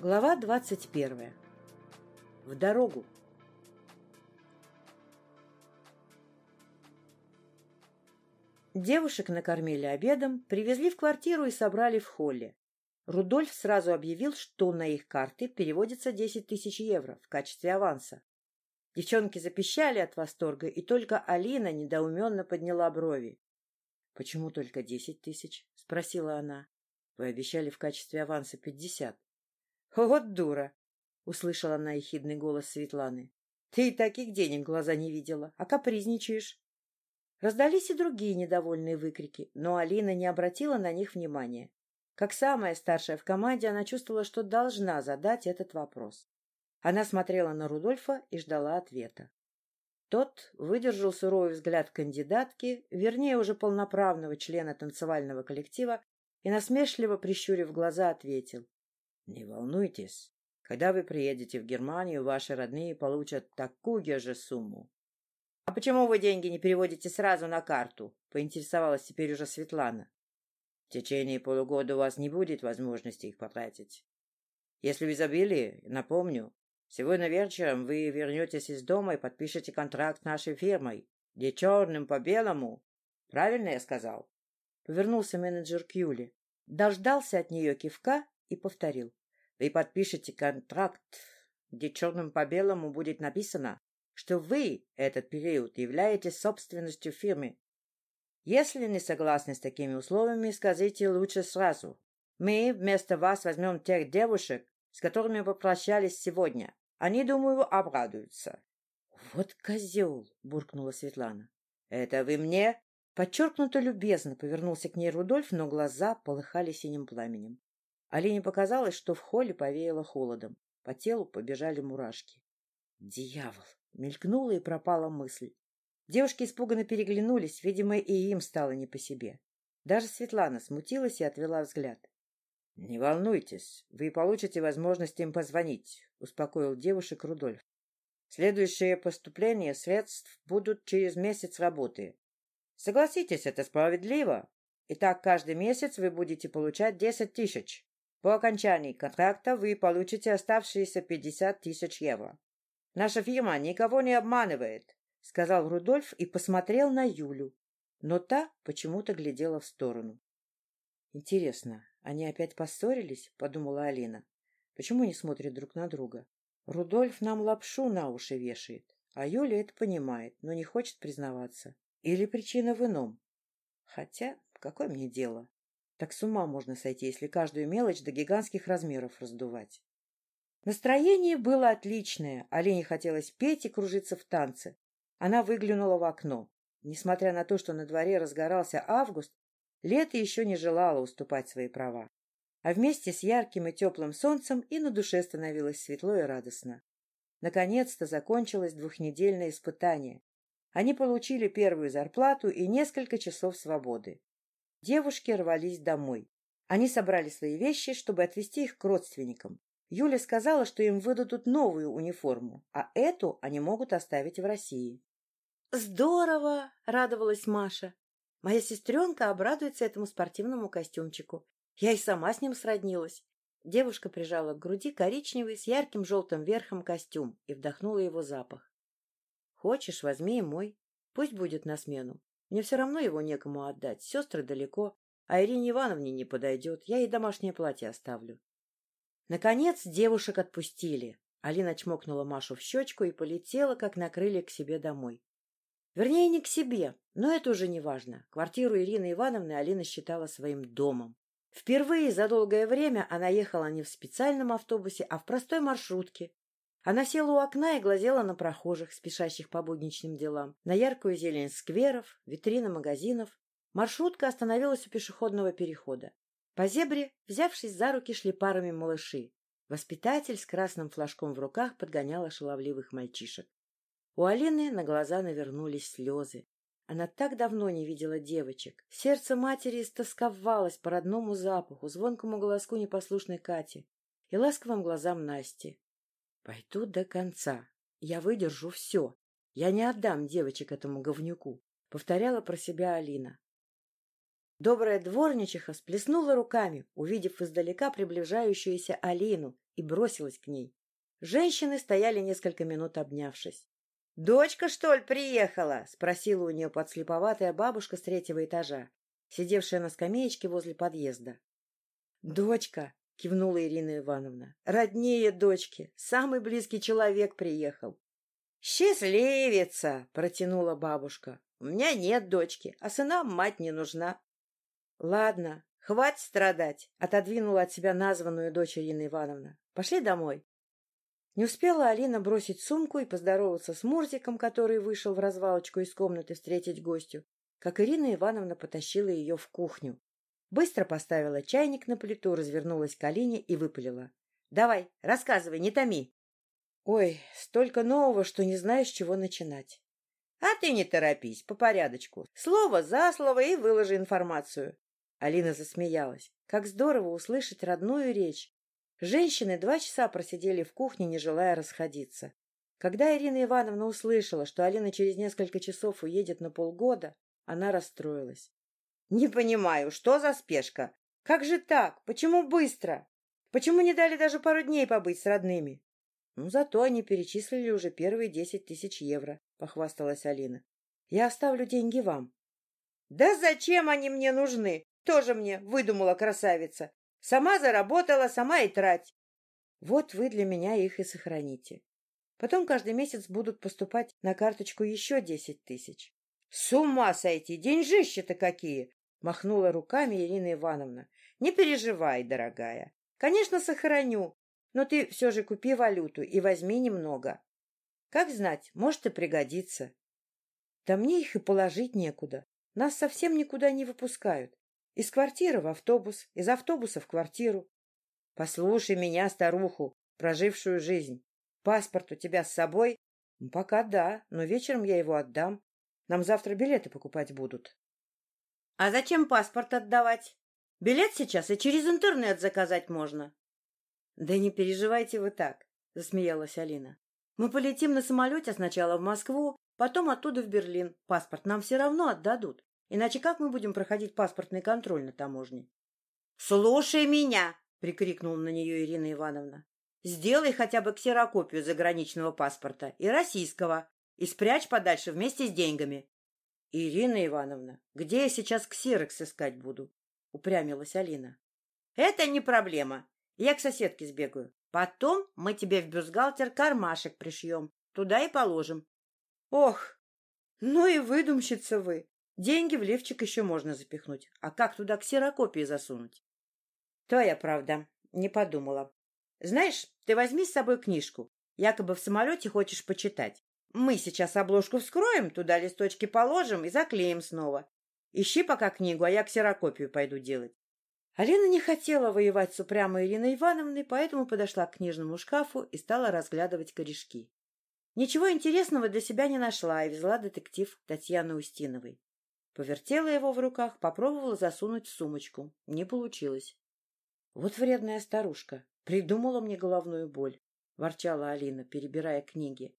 Глава двадцать первая. В дорогу. Девушек накормили обедом, привезли в квартиру и собрали в холле. Рудольф сразу объявил, что на их карты переводится десять тысяч евро в качестве аванса. Девчонки запищали от восторга, и только Алина недоуменно подняла брови. — Почему только десять тысяч? — спросила она. — Вы обещали в качестве аванса пятьдесят. — Вот дура! — услышала она ехидный голос Светланы. — Ты и таких денег глаза не видела, а капризничаешь. Раздались и другие недовольные выкрики, но Алина не обратила на них внимания. Как самая старшая в команде, она чувствовала, что должна задать этот вопрос. Она смотрела на Рудольфа и ждала ответа. Тот выдержал суровый взгляд кандидатки, вернее, уже полноправного члена танцевального коллектива, и, насмешливо прищурив глаза, ответил. Не волнуйтесь. Когда вы приедете в Германию, ваши родные получат такую же сумму. — А почему вы деньги не переводите сразу на карту? — поинтересовалась теперь уже Светлана. — В течение полугода у вас не будет возможности их потратить. Если в изобилии, напомню, сегодня вечером вы вернетесь из дома и подпишете контракт нашей фирмой, где черным по белому. Правильно я сказал? Повернулся менеджер к Юле, дождался от нее кивка и повторил. Вы подпишете контракт, где черным по белому будет написано, что вы этот период являетесь собственностью фирмы. Если не согласны с такими условиями, скажите лучше сразу. Мы вместо вас возьмем тех девушек, с которыми попрощались сегодня. Они, думаю, обрадуются. — Вот козел! — буркнула Светлана. — Это вы мне? Подчеркнуто любезно повернулся к ней Рудольф, но глаза полыхали синим пламенем. Алине показалось, что в холле повеяло холодом. По телу побежали мурашки. «Дьявол!» — мелькнула и пропала мысль. Девушки испуганно переглянулись, видимо, и им стало не по себе. Даже Светлана смутилась и отвела взгляд. — Не волнуйтесь, вы получите возможность им позвонить, — успокоил девушек Рудольф. — Следующие поступления средств будут через месяц работы. Согласитесь, это справедливо. Итак, каждый месяц вы будете получать десять тысяч. По окончании контракта вы получите оставшиеся 50 тысяч евро. Наша фирма никого не обманывает, — сказал Рудольф и посмотрел на Юлю. Но та почему-то глядела в сторону. — Интересно, они опять поссорились? — подумала Алина. — Почему не смотрят друг на друга? Рудольф нам лапшу на уши вешает, а Юля это понимает, но не хочет признаваться. Или причина в ином? Хотя, какое мне дело? Так с ума можно сойти, если каждую мелочь до гигантских размеров раздувать. Настроение было отличное. Олене хотелось петь и кружиться в танце. Она выглянула в окно. Несмотря на то, что на дворе разгорался август, лето еще не желало уступать свои права. А вместе с ярким и теплым солнцем и на душе становилось светло и радостно. Наконец-то закончилось двухнедельное испытание. Они получили первую зарплату и несколько часов свободы. Девушки рвались домой. Они собрали свои вещи, чтобы отвезти их к родственникам. Юля сказала, что им выдадут новую униформу, а эту они могут оставить в России. «Здорово!» — радовалась Маша. «Моя сестренка обрадуется этому спортивному костюмчику. Я и сама с ним сроднилась». Девушка прижала к груди коричневый с ярким желтым верхом костюм и вдохнула его запах. «Хочешь, возьми и мой. Пусть будет на смену. Мне все равно его некому отдать, сестры далеко, а Ирине Ивановне не подойдет, я ей домашнее платье оставлю. Наконец девушек отпустили. Алина чмокнула Машу в щечку и полетела, как на крылья, к себе домой. Вернее, не к себе, но это уже не важно. Квартиру Ирины Ивановны Алина считала своим домом. Впервые за долгое время она ехала не в специальном автобусе, а в простой маршрутке, она села у окна и глазела на прохожих, спешащих по будничным делам, на яркую зелень скверов, витрины магазинов. Маршрутка остановилась у пешеходного перехода. По зебре, взявшись за руки, шли парами малыши. Воспитатель с красным флажком в руках подгоняла шаловливых мальчишек. У Алины на глаза навернулись слезы. Она так давно не видела девочек. Сердце матери истосковалось по родному запаху, звонкому голоску непослушной Кати и ласковым глазам Насти. Пойду до конца. Я выдержу все. Я не отдам девочек этому говнюку, — повторяла про себя Алина. Добрая дворничиха сплеснула руками, увидев издалека приближающуюся Алину, и бросилась к ней. Женщины стояли несколько минут обнявшись. — Дочка, что ли, приехала? — спросила у нее подслеповатая бабушка с третьего этажа, сидевшая на скамеечке возле подъезда. — Дочка! — кивнула Ирина Ивановна. — Роднее дочки. Самый близкий человек приехал. — Счастливица! — протянула бабушка. — У меня нет дочки, а сынам мать не нужна. — Ладно, хватит страдать, — отодвинула от себя названную дочь Ирина Ивановна. — Пошли домой. Не успела Алина бросить сумку и поздороваться с Мурзиком, который вышел в развалочку из комнаты встретить гостю, как Ирина Ивановна потащила ее в кухню. Быстро поставила чайник на плиту, развернулась к Алине и выпалила. — Давай, рассказывай, не томи. — Ой, столько нового, что не знаешь, с чего начинать. — А ты не торопись, по порядочку. Слово за слово и выложи информацию. Алина засмеялась. Как здорово услышать родную речь. Женщины два часа просидели в кухне, не желая расходиться. Когда Ирина Ивановна услышала, что Алина через несколько часов уедет на полгода, она расстроилась. — Не понимаю, что за спешка? Как же так? Почему быстро? Почему не дали даже пару дней побыть с родными? — Ну, зато они перечислили уже первые десять тысяч евро, — похвасталась Алина. — Я оставлю деньги вам. — Да зачем они мне нужны? Тоже мне выдумала красавица. Сама заработала, сама и трать. Вот вы для меня их и сохраните. Потом каждый месяц будут поступать на карточку еще десять тысяч. — С ума сойти! Деньжища-то какие! — махнула руками Ирина Ивановна. — Не переживай, дорогая. Конечно, сохраню, но ты все же купи валюту и возьми немного. Как знать, может и пригодится. Да мне их и положить некуда. Нас совсем никуда не выпускают. Из квартиры в автобус, из автобуса в квартиру. Послушай меня, старуху, прожившую жизнь. Паспорт у тебя с собой? Пока да, но вечером я его отдам. Нам завтра билеты покупать будут. А зачем паспорт отдавать? Билет сейчас и через интернет заказать можно. Да не переживайте вы так, засмеялась Алина. Мы полетим на самолете сначала в Москву, потом оттуда в Берлин. Паспорт нам все равно отдадут. Иначе как мы будем проходить паспортный контроль на таможне? — Слушай меня! — прикрикнула на нее Ирина Ивановна. — Сделай хотя бы ксерокопию заграничного паспорта и российского и спрячь подальше вместе с деньгами. — Ирина Ивановна, где я сейчас ксерокс искать буду? — упрямилась Алина. — Это не проблема. Я к соседке сбегаю. Потом мы тебе в бюстгальтер кармашек пришьем. Туда и положим. — Ох, ну и выдумщица вы! Деньги в левчик еще можно запихнуть. А как туда ксерокопии засунуть? То я, правда, не подумала. Знаешь, ты возьми с собой книжку. Якобы в самолете хочешь почитать. Мы сейчас обложку вскроем, туда листочки положим и заклеим снова. Ищи пока книгу, а я ксерокопию пойду делать. Алина не хотела воевать с упрямой Ириной Ивановной, поэтому подошла к книжному шкафу и стала разглядывать корешки. Ничего интересного для себя не нашла и взяла детектив Татьяны Устиновой. Повертела его в руках, попробовала засунуть в сумочку. Не получилось. — Вот вредная старушка. Придумала мне головную боль, — ворчала Алина, перебирая книги.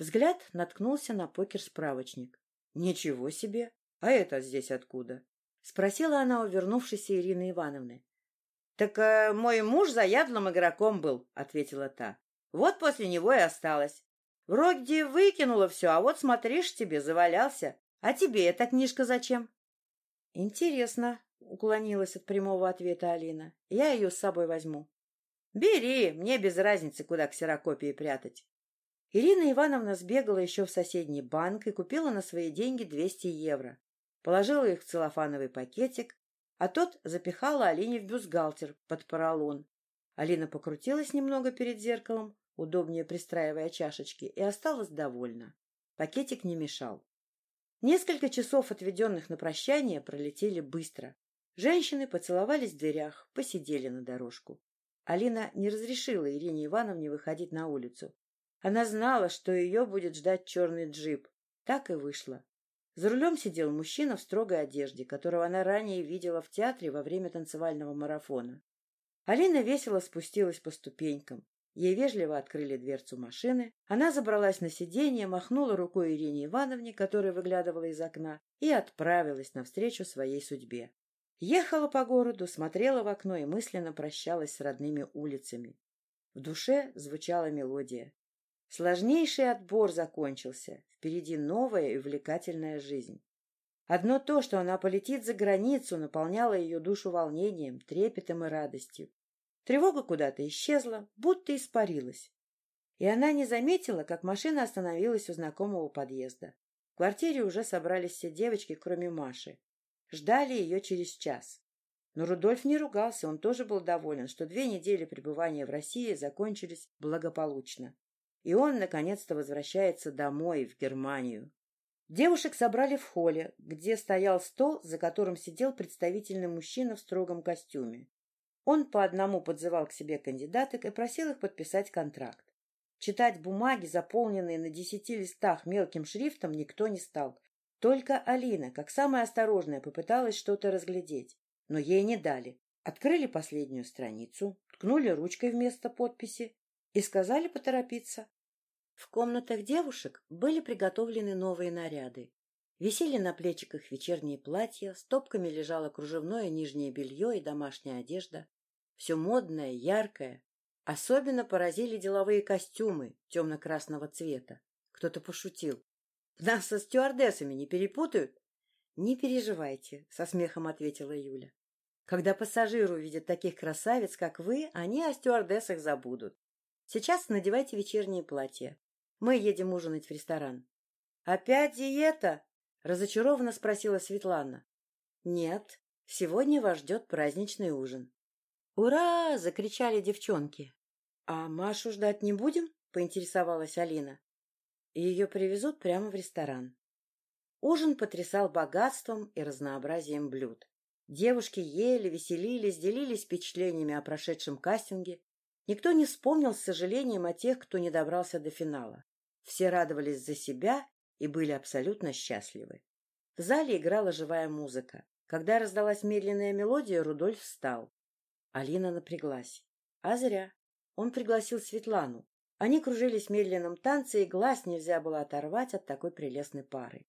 Взгляд наткнулся на покер-справочник. — Ничего себе! А это здесь откуда? — спросила она у вернувшейся Ирины Ивановны. — Так э, мой муж заядлым игроком был, — ответила та. — Вот после него и осталось. Вроде выкинула все, а вот смотришь тебе, завалялся. А тебе эта книжка зачем? — Интересно, — уклонилась от прямого ответа Алина. — Я ее с собой возьму. — Бери, мне без разницы, куда ксерокопии прятать. Ирина Ивановна сбегала еще в соседний банк и купила на свои деньги 200 евро. Положила их в целлофановый пакетик, а тот запихала Алине в бюстгальтер под поролон. Алина покрутилась немного перед зеркалом, удобнее пристраивая чашечки, и осталась довольна. Пакетик не мешал. Несколько часов, отведенных на прощание, пролетели быстро. Женщины поцеловались в дверях, посидели на дорожку. Алина не разрешила Ирине Ивановне выходить на улицу. Она знала, что ее будет ждать черный джип. Так и вышло. За рулем сидел мужчина в строгой одежде, которого она ранее видела в театре во время танцевального марафона. Алина весело спустилась по ступенькам. Ей вежливо открыли дверцу машины. Она забралась на сиденье, махнула рукой Ирине Ивановне, которая выглядывала из окна, и отправилась навстречу своей судьбе. Ехала по городу, смотрела в окно и мысленно прощалась с родными улицами. В душе звучала мелодия. Сложнейший отбор закончился. Впереди новая и увлекательная жизнь. Одно то, что она полетит за границу, наполняло ее душу волнением, трепетом и радостью. Тревога куда-то исчезла, будто испарилась. И она не заметила, как машина остановилась у знакомого подъезда. В квартире уже собрались все девочки, кроме Маши. Ждали ее через час. Но Рудольф не ругался, он тоже был доволен, что две недели пребывания в России закончились благополучно. И он, наконец-то, возвращается домой, в Германию. Девушек собрали в холле, где стоял стол, за которым сидел представительный мужчина в строгом костюме. Он по одному подзывал к себе кандидаток и просил их подписать контракт. Читать бумаги, заполненные на десяти листах мелким шрифтом, никто не стал. Только Алина, как самая осторожная, попыталась что-то разглядеть, но ей не дали. Открыли последнюю страницу, ткнули ручкой вместо подписи и сказали поторопиться. В комнатах девушек были приготовлены новые наряды. Висели на плечиках вечерние платья, стопками лежало кружевное нижнее белье и домашняя одежда. Все модное, яркое. Особенно поразили деловые костюмы темно-красного цвета. Кто-то пошутил. Нас со стюардессами не перепутают? — Не переживайте, — со смехом ответила Юля. Когда пассажиры увидят таких красавиц, как вы, они о стюардессах забудут. Сейчас надевайте вечерние платья. Мы едем ужинать в ресторан. — Опять диета? — разочарованно спросила Светлана. — Нет, сегодня вас ждет праздничный ужин. «Ура!» — закричали девчонки. «А Машу ждать не будем?» — поинтересовалась Алина. Ее привезут прямо в ресторан. Ужин потрясал богатством и разнообразием блюд. Девушки ели, веселились, делились впечатлениями о прошедшем кастинге. Никто не вспомнил с сожалением о тех, кто не добрался до финала. Все радовались за себя и были абсолютно счастливы. В зале играла живая музыка. Когда раздалась медленная мелодия, Рудольф встал. Алина напряглась. А зря. Он пригласил Светлану. Они кружились в медленном танце, и глаз нельзя было оторвать от такой прелестной пары.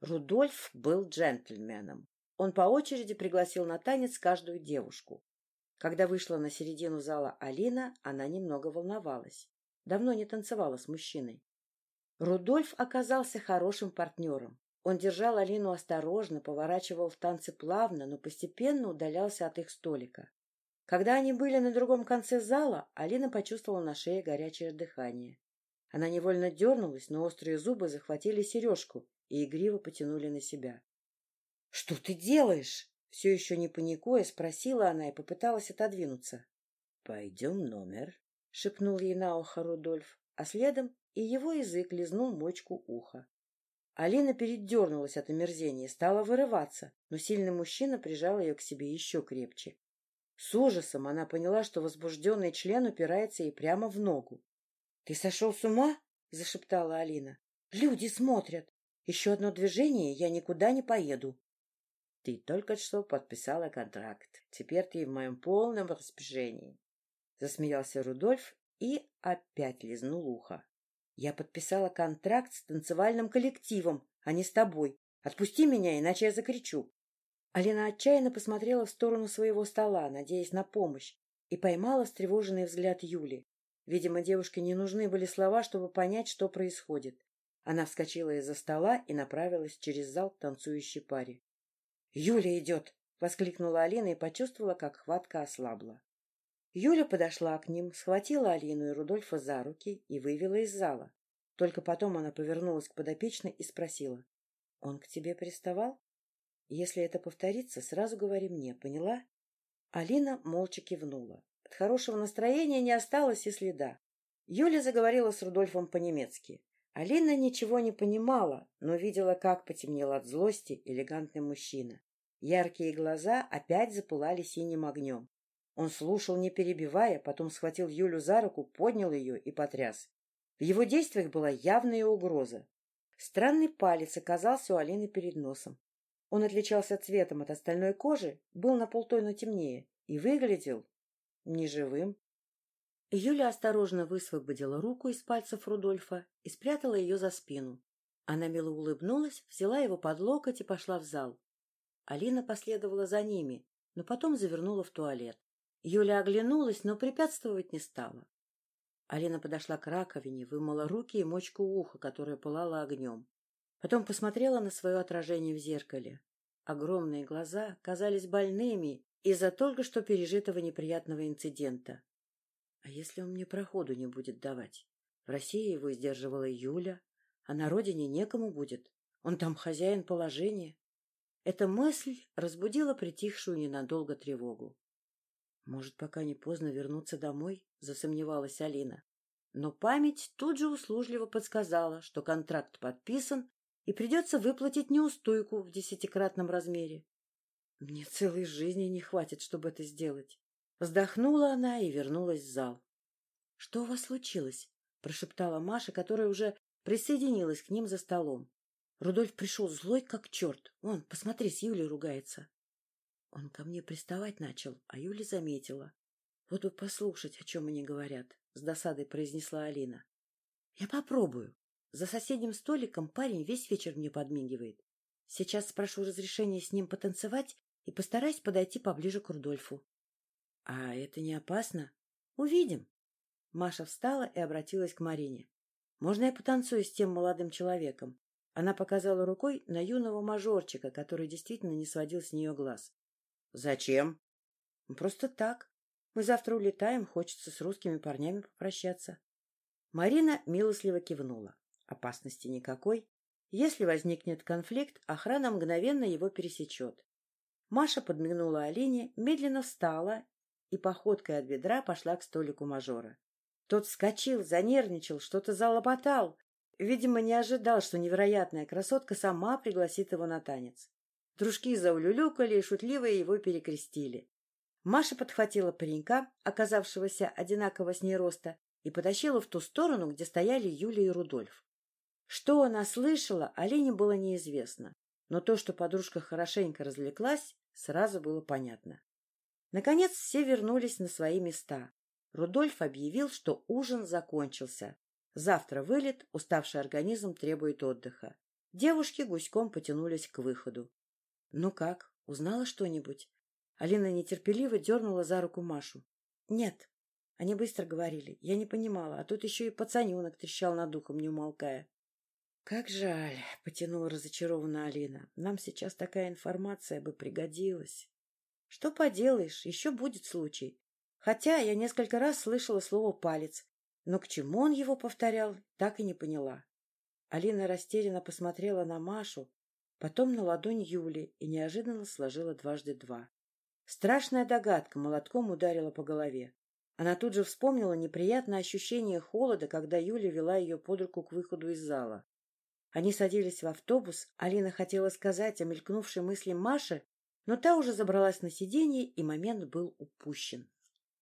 Рудольф был джентльменом. Он по очереди пригласил на танец каждую девушку. Когда вышла на середину зала Алина, она немного волновалась. Давно не танцевала с мужчиной. Рудольф оказался хорошим партнером. Он держал Алину осторожно, поворачивал в танце плавно, но постепенно удалялся от их столика. Когда они были на другом конце зала, Алина почувствовала на шее горячее дыхание. Она невольно дернулась, но острые зубы захватили сережку и игриво потянули на себя. — Что ты делаешь? — все еще не паникуя, спросила она и попыталась отодвинуться. — Пойдем номер, — шепнул ей на ухо Рудольф, а следом и его язык лизнул мочку уха. Алина передернулась от омерзения, стала вырываться, но сильный мужчина прижал ее к себе еще крепче. С ужасом она поняла, что возбужденный член упирается ей прямо в ногу. — Ты сошел с ума? — зашептала Алина. — Люди смотрят. Еще одно движение, я никуда не поеду. — Ты только что подписала контракт. Теперь ты в моем полном распоряжении. Засмеялся Рудольф и опять лизнул ухо. — Я подписала контракт с танцевальным коллективом, а не с тобой. Отпусти меня, иначе я закричу. Алина отчаянно посмотрела в сторону своего стола, надеясь на помощь, и поймала встревоженный взгляд Юли. Видимо, девушке не нужны были слова, чтобы понять, что происходит. Она вскочила из-за стола и направилась через зал к танцующей паре. — Юля идет! — воскликнула Алина и почувствовала, как хватка ослабла. Юля подошла к ним, схватила Алину и Рудольфа за руки и вывела из зала. Только потом она повернулась к подопечной и спросила. — Он к тебе приставал? Если это повторится, сразу говори мне, поняла? Алина молча кивнула. От хорошего настроения не осталось и следа. Юля заговорила с Рудольфом по-немецки. Алина ничего не понимала, но видела, как потемнел от злости элегантный мужчина. Яркие глаза опять запылали синим огнем. Он слушал, не перебивая, потом схватил Юлю за руку, поднял ее и потряс. В его действиях была явная угроза. Странный палец оказался у Алины перед носом. Он отличался цветом от остальной кожи, был на полтона темнее и выглядел неживым. Юля осторожно высвободила руку из пальцев Рудольфа и спрятала ее за спину. Она мило улыбнулась, взяла его под локоть и пошла в зал. Алина последовала за ними, но потом завернула в туалет. Юля оглянулась, но препятствовать не стала. Алина подошла к раковине, вымыла руки и мочку уха, которая пылала огнем. Потом посмотрела на свое отражение в зеркале. Огромные глаза казались больными из-за только что пережитого неприятного инцидента. А если он мне проходу не будет давать? В России его сдерживала Юля, а на родине некому будет. Он там хозяин положения. Эта мысль разбудила притихшую ненадолго тревогу. «Может, пока не поздно вернуться домой?» — засомневалась Алина. Но память тут же услужливо подсказала, что контракт подписан, и придется выплатить неустойку в десятикратном размере. Мне целой жизни не хватит, чтобы это сделать. Вздохнула она и вернулась в зал. — Что у вас случилось? — прошептала Маша, которая уже присоединилась к ним за столом. Рудольф пришел злой, как черт. Вон, посмотри, с Юлей ругается. Он ко мне приставать начал, а Юля заметила. Вот бы послушать, о чем они говорят, — с досадой произнесла Алина. — Я попробую. За соседним столиком парень весь вечер мне подмигивает. Сейчас спрошу разрешения с ним потанцевать и постараюсь подойти поближе к Рудольфу. — А это не опасно? — Увидим. Маша встала и обратилась к Марине. — Можно я потанцую с тем молодым человеком? Она показала рукой на юного мажорчика, который действительно не сводил с нее глаз. — Зачем? — Просто так. Мы завтра улетаем, хочется с русскими парнями попрощаться. Марина милостливо кивнула. Опасности никакой. Если возникнет конфликт, охрана мгновенно его пересечет. Маша подмигнула Алине, медленно встала и походкой от бедра пошла к столику мажора. Тот вскочил, занервничал, что-то залопотал, Видимо, не ожидал, что невероятная красотка сама пригласит его на танец. Дружки заулюлюкали и шутливо его перекрестили. Маша подхватила паренька, оказавшегося одинаково с ней роста, и потащила в ту сторону, где стояли Юля и Рудольф. Что она слышала, Алине было неизвестно, но то, что подружка хорошенько развлеклась, сразу было понятно. Наконец все вернулись на свои места. Рудольф объявил, что ужин закончился, Завтра вылет, уставший организм требует отдыха. Девушки гуськом потянулись к выходу. — Ну как, узнала что-нибудь? Алина нетерпеливо дернула за руку Машу. — Нет. Они быстро говорили. Я не понимала, а тут еще и пацаненок трещал над духом, не умолкая. — Как жаль, — потянула разочарованно Алина. — Нам сейчас такая информация бы пригодилась. — Что поделаешь, еще будет случай. Хотя я несколько раз слышала слово «палец», но к чему он его повторял, так и не поняла. Алина растерянно посмотрела на Машу, потом на ладонь Юли и неожиданно сложила дважды два. Страшная догадка молотком ударила по голове. Она тут же вспомнила неприятное ощущение холода, когда Юля вела ее под руку к выходу из зала. Они садились в автобус, Алина хотела сказать о мелькнувшей мысли Маши, но та уже забралась на сиденье, и момент был упущен.